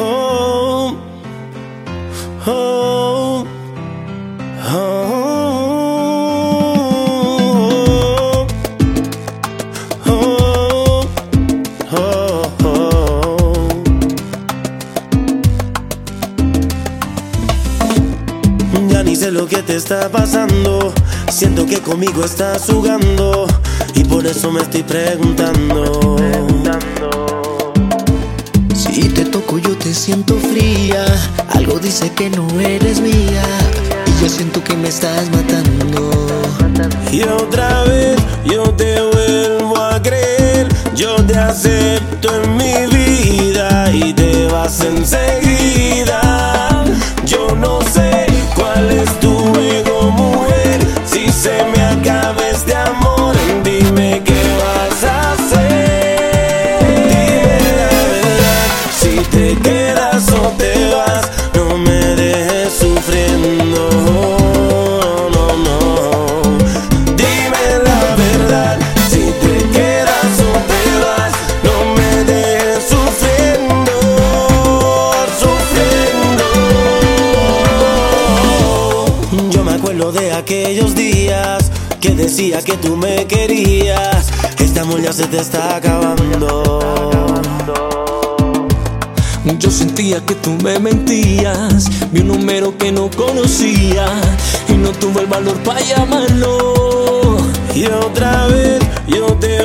Oh, oh, oh, oh, oh. Ya ni sé lo que te está pasando. Siento que conmigo estás jugando. Y por eso me estoy preguntando. Siento fría, algo dice que no eres mía y yo siento que me estás matando. Y otra vez yo te vuelvo a creer. Yo te acepto en mi vida y te vas enseguida. Acuerdo de aquellos días que decía que tú me querías. Este amor ya se te está acabando. Yo sentía que tú me mentías, vi un número que no conocía y no tuve el valor para llamarlo. Y otra vez yo te